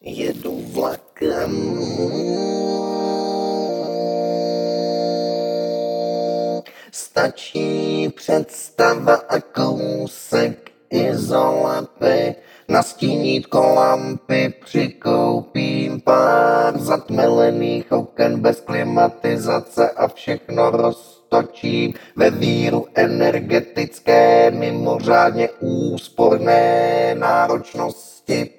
Jedu vlakem. Stačí představa a kousek izolepy, nastínítko lampy, přikoupím pár zatmelených oken bez klimatizace a všechno roztočím. Ve víru energetické, mimořádně úsporné náročnosti.